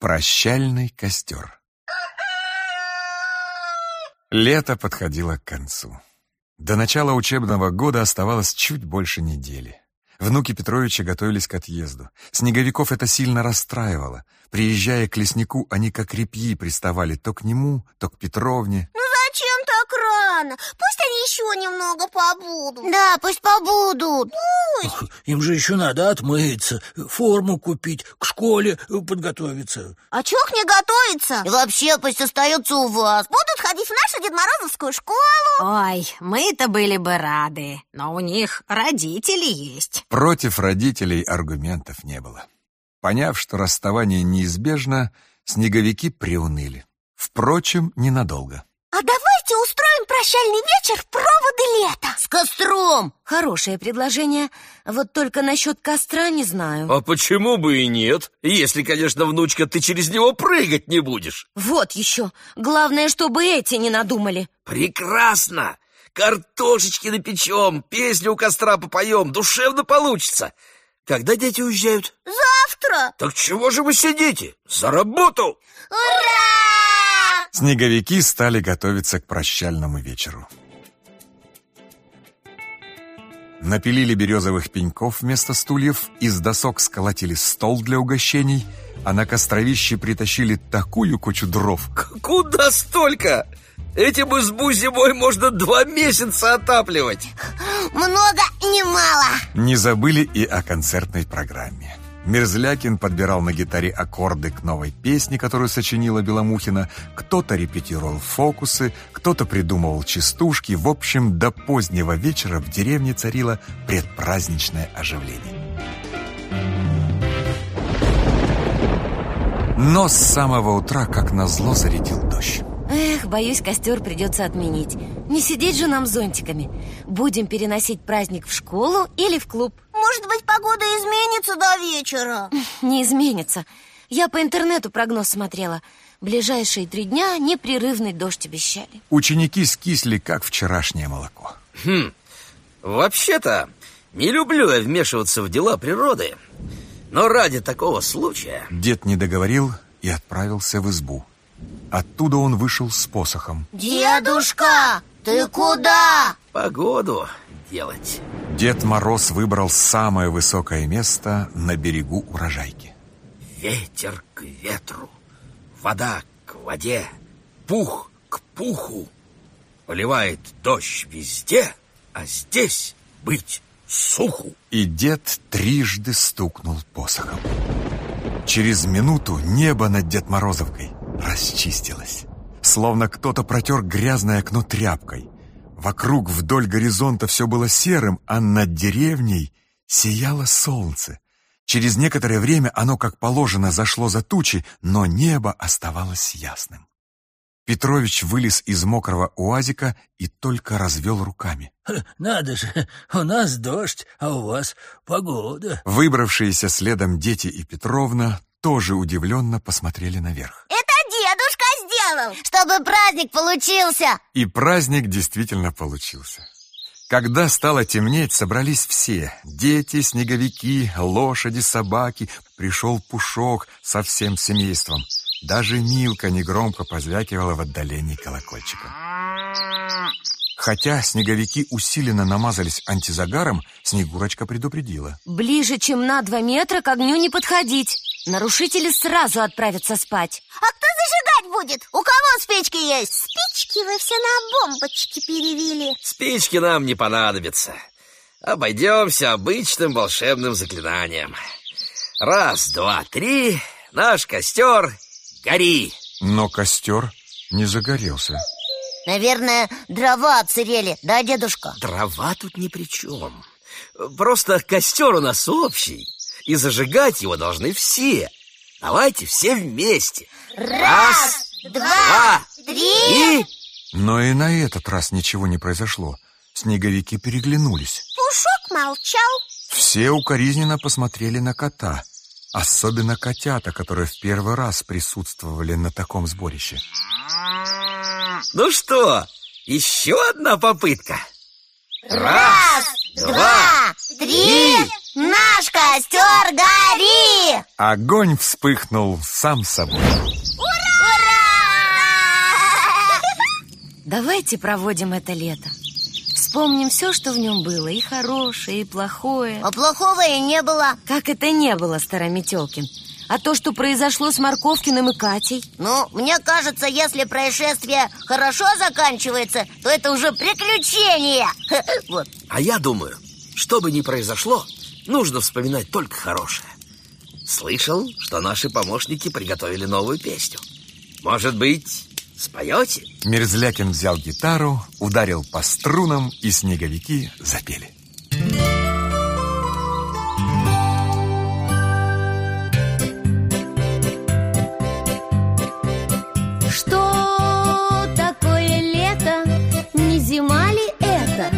Прощальный костер Лето подходило к концу. До начала учебного года оставалось чуть больше недели. Внуки Петровича готовились к отъезду. Снеговиков это сильно расстраивало. Приезжая к леснику, они как репьи приставали то к нему, то к Петровне. Ну так рано? Пусть они еще немного побудут. Да, пусть побудут. Пусть. Им же еще надо отмыться, форму купить, к школе подготовиться. А чего к не готовиться? И вообще пусть остаются у вас. Будут ходить в нашу Дедморозовскую школу. Ой, мы-то были бы рады, но у них родители есть. Против родителей аргументов не было. Поняв, что расставание неизбежно, снеговики приуныли. Впрочем, ненадолго. А давайте устроим прощальный вечер проводы лета. С костром. Хорошее предложение. Вот только насчет костра не знаю. А почему бы и нет? Если, конечно, внучка, ты через него прыгать не будешь. Вот еще. Главное, чтобы эти не надумали. Прекрасно! Картошечки напечем, песню у костра попоем, душевно получится. Когда дети уезжают? Завтра. Так чего же вы сидите? За работу! Ура! Снеговики стали готовиться к прощальному вечеру. Напилили березовых пеньков вместо стульев, из досок сколотили стол для угощений, а на костровище притащили такую кучу дров. Куда столько? Этим избу зимой можно два месяца отапливать. Много не мало. Не забыли и о концертной программе. Мерзлякин подбирал на гитаре аккорды к новой песне, которую сочинила Беломухина. Кто-то репетировал фокусы, кто-то придумывал частушки. В общем, до позднего вечера в деревне царило предпраздничное оживление. Но с самого утра, как назло, зарядил дождь. Эх, боюсь, костер придется отменить. Не сидеть же нам зонтиками. Будем переносить праздник в школу или в клуб. Может быть, погода изменится до вечера. Не изменится. Я по интернету прогноз смотрела. Ближайшие три дня непрерывный дождь обещали. Ученики скисли, как вчерашнее молоко. Хм, вообще-то не люблю я вмешиваться в дела природы. Но ради такого случая... Дед не договорил и отправился в избу. Оттуда он вышел с посохом. Дедушка, ты куда? Погоду делать. Дед Мороз выбрал самое высокое место на берегу урожайки. Ветер к ветру, вода к воде, пух к пуху. Поливает дождь везде, а здесь быть суху. И дед трижды стукнул посохом. Через минуту небо над Дед Морозовкой расчистилось. Словно кто-то протер грязное окно тряпкой. Вокруг вдоль горизонта все было серым, а над деревней сияло солнце. Через некоторое время оно, как положено, зашло за тучи, но небо оставалось ясным. Петрович вылез из мокрого уазика и только развел руками. Надо же, у нас дождь, а у вас погода. Выбравшиеся следом дети и Петровна тоже удивленно посмотрели наверх. Это сделал. Чтобы праздник получился. И праздник действительно получился. Когда стало темнеть, собрались все. Дети, снеговики, лошади, собаки. Пришел Пушок со всем семейством. Даже Милка негромко позвякивала в отдалении колокольчиком. Хотя снеговики усиленно намазались антизагаром, Снегурочка предупредила. Ближе, чем на два метра, к огню не подходить. Нарушители сразу отправятся спать. А кто зажигать будет? У кого спички есть? Спички вы все на бомбочки перевели. Спички нам не понадобятся. Обойдемся обычным волшебным заклинанием. Раз, два, три, наш костер гори. Но костер не загорелся. Наверное, дрова отсырели, да, дедушка? Дрова тут ни при чем. Просто костер у нас общий, и зажигать его должны все. Давайте все вместе. Раз, два, три. и... Но и на этот раз ничего не произошло. Снеговики переглянулись. Пушок молчал. Все укоризненно посмотрели на кота. Особенно котята, которые в первый раз присутствовали на таком сборище. Ну что, еще одна попытка? Раз, два, три. Наш костер Огонь вспыхнул сам собой. Давайте проводим это лето. Вспомним все, что в нем было, и хорошее, и плохое. А плохого и не было. Как это не было, Старометелкин? А то, что произошло с Марковкиным и Катей? Ну, мне кажется, если происшествие хорошо заканчивается, то это уже приключение. Вот. А я думаю, что бы ни произошло, нужно вспоминать только хорошее. Слышал, что наши помощники приготовили новую песню. Может быть, споете? Мерзлякин взял гитару, ударил по струнам, и снеговики запели. Что такое лето? Не зима ли это?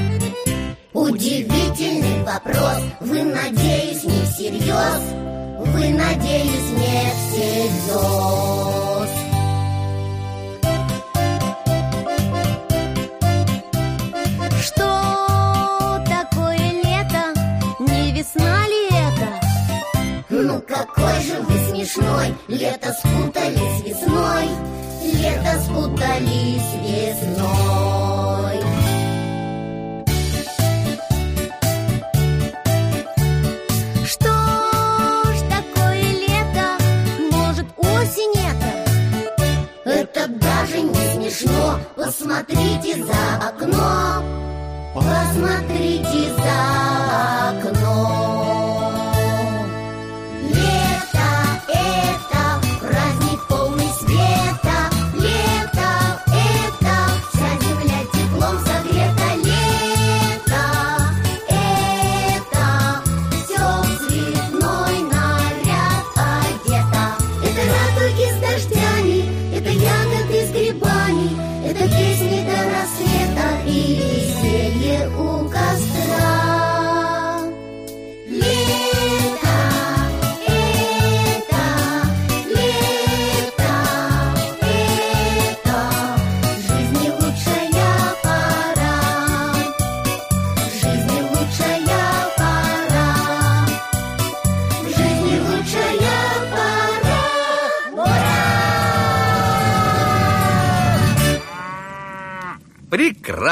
Удивительный вопрос Вы, надеюсь, не всерьез Вы, надеюсь, не всерьез Что такое лето? Не весна ли это? Ну какой же вы смешной Лето спутали с весной Лето спутали с весной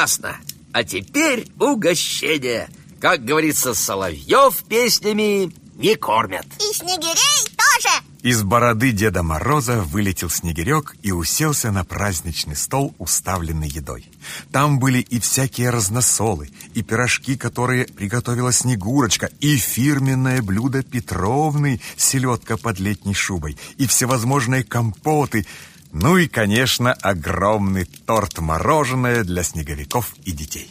Прекрасно! А теперь угощение. Как говорится, соловьев песнями не кормят. И снегирей тоже Из бороды Деда Мороза вылетел снегирек и уселся на праздничный стол, уставленный едой. Там были и всякие разносолы, и пирожки, которые приготовила Снегурочка, и фирменное блюдо Петровны, селедка под летней шубой, и всевозможные компоты, ну и, конечно, огромный торт-мороженое для снеговиков и детей.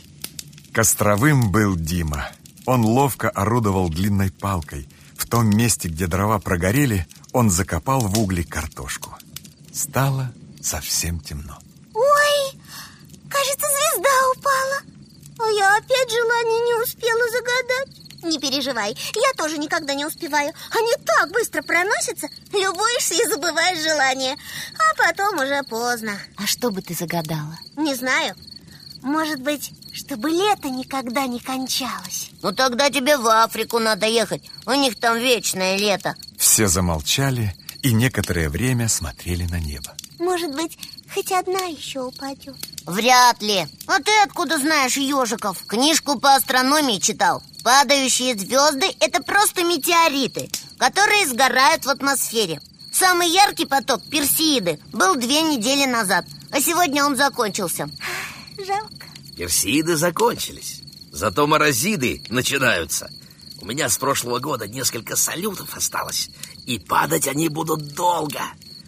Костровым был Дима. Он ловко орудовал длинной палкой. В том месте, где дрова прогорели, он закопал в угли картошку. Стало совсем темно. Ой, кажется, звезда упала А я опять желание не успела загадать Не переживай, я тоже никогда не успеваю. Они так быстро проносятся Любуешься и забываешь желание. А потом уже поздно. А что бы ты загадала? Не знаю. Может быть, чтобы лето никогда не кончалось. Ну тогда тебе в Африку надо ехать. У них там вечное лето. Все замолчали и некоторое время смотрели на небо. Может быть, хоть одна еще упадет Вряд ли А ты откуда знаешь ежиков? Книжку по астрономии читал Падающие звезды – это просто метеориты Которые сгорают в атмосфере Самый яркий поток – Персеиды Был две недели назад А сегодня он закончился Жалко Персииды закончились. Зато морозиды начинаются. У меня с прошлого года несколько салютов осталось. И падать они будут долго.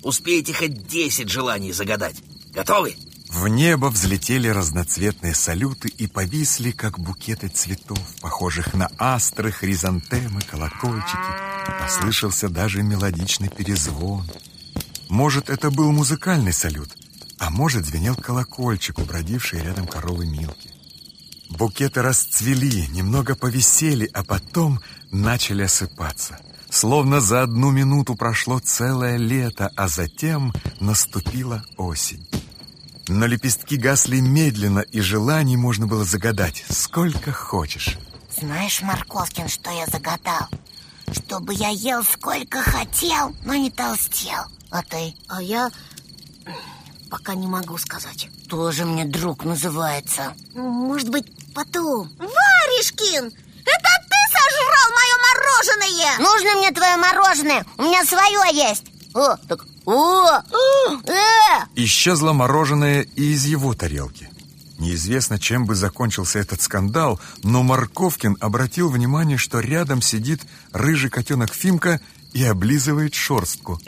Успеете хоть 10 желаний загадать. Готовы? В небо взлетели разноцветные салюты и повисли, как букеты цветов, похожих на астры, хризантемы, колокольчики. Послышался даже мелодичный перезвон. Может, это был музыкальный салют, а может, звенел колокольчик, убродивший рядом коровы Милки. Букеты расцвели, немного повисели, а потом начали осыпаться. Словно за одну минуту прошло целое лето, а затем наступила осень. Но лепестки гасли медленно, и желаний можно было загадать сколько хочешь. Знаешь, Марковкин, что я загадал? Чтобы я ел сколько хотел, но не толстел А ты? А я пока не могу сказать Тоже мне друг называется Может быть, потом Варежкин! Это ты сожрал мое мороженое! Нужно мне твое мороженое, у меня свое есть О, так, о, э! Исчезло мороженое и из его тарелки. Неизвестно, чем бы закончился этот скандал, но Марковкин обратил внимание, что рядом сидит рыжий котенок Фимка и облизывает шорстку.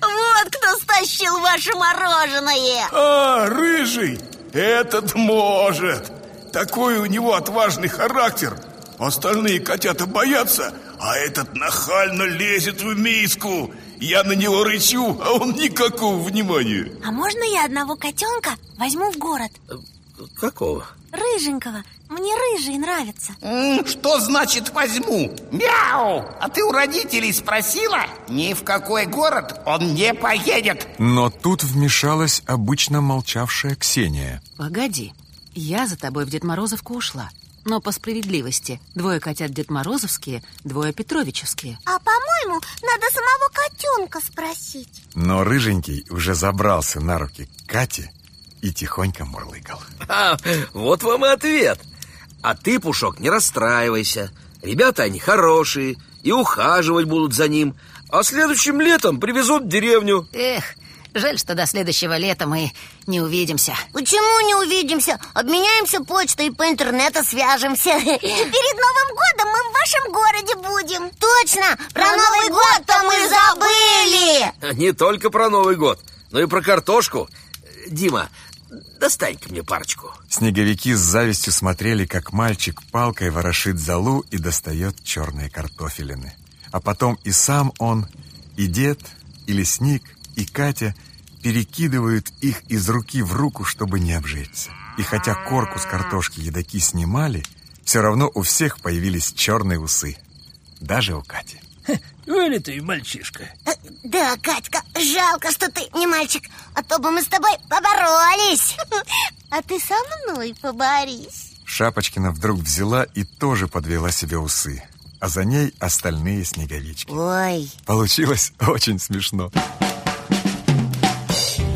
Вот кто стащил ваше мороженое! А, рыжий, этот может Такой у него отважный характер Остальные котята боятся, а этот нахально лезет в миску Я на него рычу, а он никакого внимания А можно я одного котенка возьму в город? Какого? Рыженького Мне рыжий нравится Что значит возьму? Мяу! А ты у родителей спросила? Ни в какой город он не поедет Но тут вмешалась обычно молчавшая Ксения. Погоди, я за тобой в Дед Морозовку ушла Но по справедливости Двое котят Дед Морозовские, двое Петровичевские А по-моему, надо самого котенка спросить Но рыженький уже забрался на руки к Кате и тихонько мурлыкал. А, вот вам и ответ. А ты, Пушок, не расстраивайся. Ребята они хорошие и ухаживать будут за ним. А следующим летом привезут в деревню. Эх, жаль, что до следующего лета мы не увидимся Почему не увидимся? Обменяемся почтой и по интернету свяжемся Перед Новым годом мы в вашем городе будем Точно! Про Новый год-то мы забыли! Не только про Новый год, но и про картошку. Дима, достань-ка мне парочку. Снеговики с завистью смотрели, как мальчик палкой ворошит залу и достает черные картофелины. А потом и сам он, и дед, и лесник, и Катя перекидывают их из руки в руку, чтобы не обжечься. И хотя корку с картошки едоки снимали, все равно у всех появились черные усы. Даже у Кати. Вылитый мальчишка. Э, Да, Катька, жалко, что ты не мальчик А то бы мы с тобой поборолись А ты со мной поборись Шапочкина вдруг взяла и тоже подвела себе усы, а за ней остальные снеговички. Ой, Получилось очень смешно.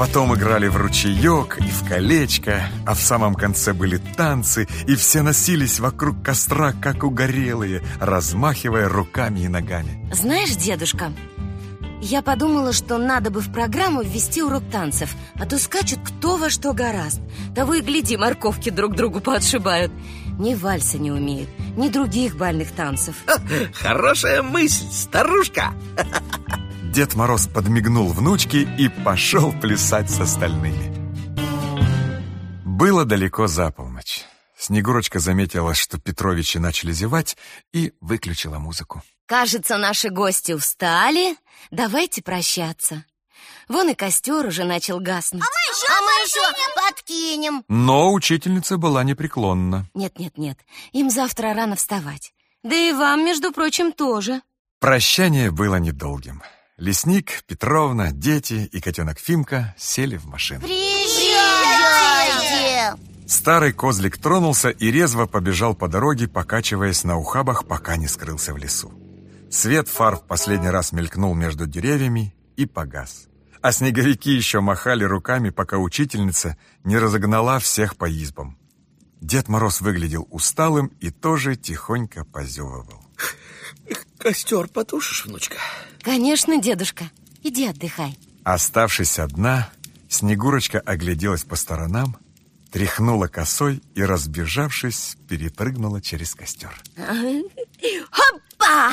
Потом играли в ручеек и в колечко, а в самом конце были танцы, и все носились вокруг костра, как угорелые, размахивая руками и ногами. Знаешь, дедушка, я подумала, что надо бы в программу ввести урок танцев, а то скачут кто во что гораст. Того и гляди, морковки друг другу подшибают. Ни вальса не умеют, ни других бальных танцев. Хорошая мысль, старушка. Дед Мороз подмигнул внучке и пошел плясать с остальными. Было далеко за полночь. Снегурочка заметила, что Петровичи начали зевать, и выключила музыку. Кажется, наши гости устали. Давайте прощаться. Вон и костер уже начал гаснуть. а мы еще подкинем Но учительница была непреклонна. Нет-нет-нет, им завтра рано вставать. Да и вам, между прочим, тоже. Прощание было недолгим. Лесник, Петровна, дети и котенок Фимка сели в машину. Приезжайте! Старый козлик тронулся и резво побежал по дороге, покачиваясь на ухабах, пока не скрылся в лесу. Свет фар в последний раз мелькнул между деревьями и погас. А снеговики еще махали руками, пока учительница не разогнала всех по избам. Дед Мороз выглядел усталым и тоже тихонько позевывал. Костер потушишь, внучка? Конечно, дедушка. Иди отдыхай. Оставшись одна, Снегурочка огляделась по сторонам, тряхнула косой и, разбежавшись, перепрыгнула через костер. Хопа!